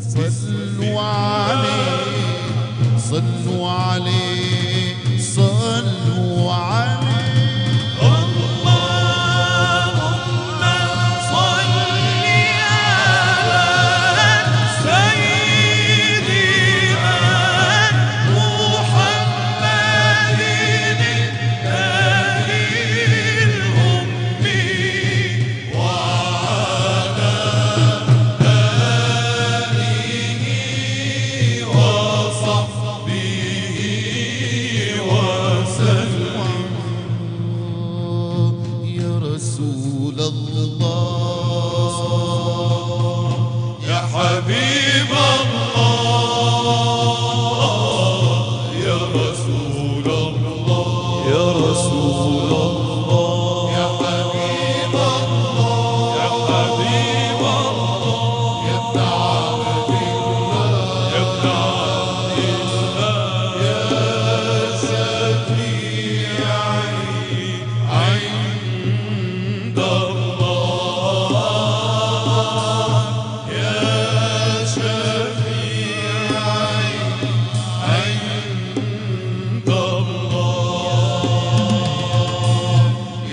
صلوا عليه صلوا عليه.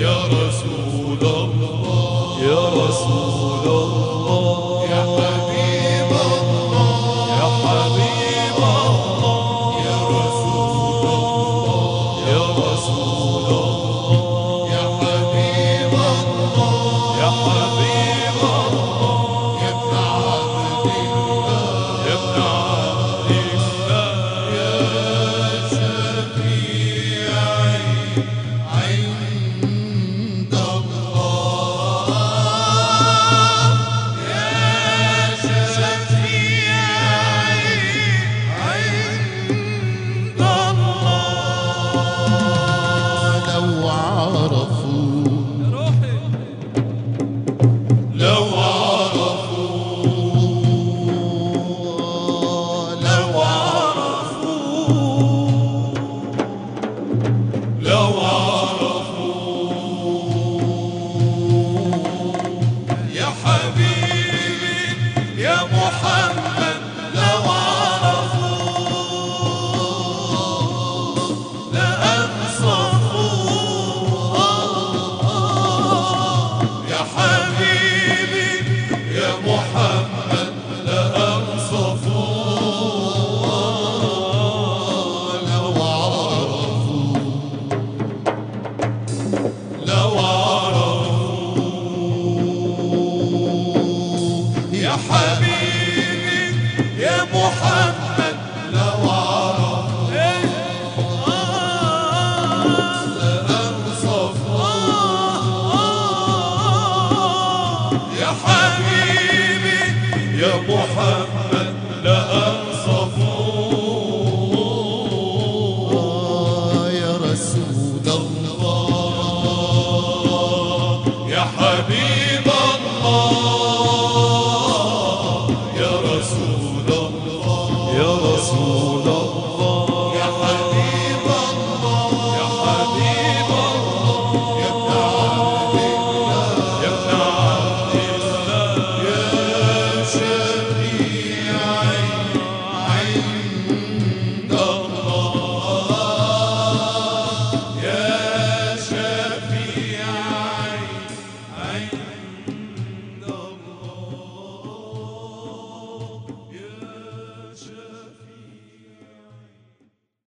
Yo محمد لأنصفوا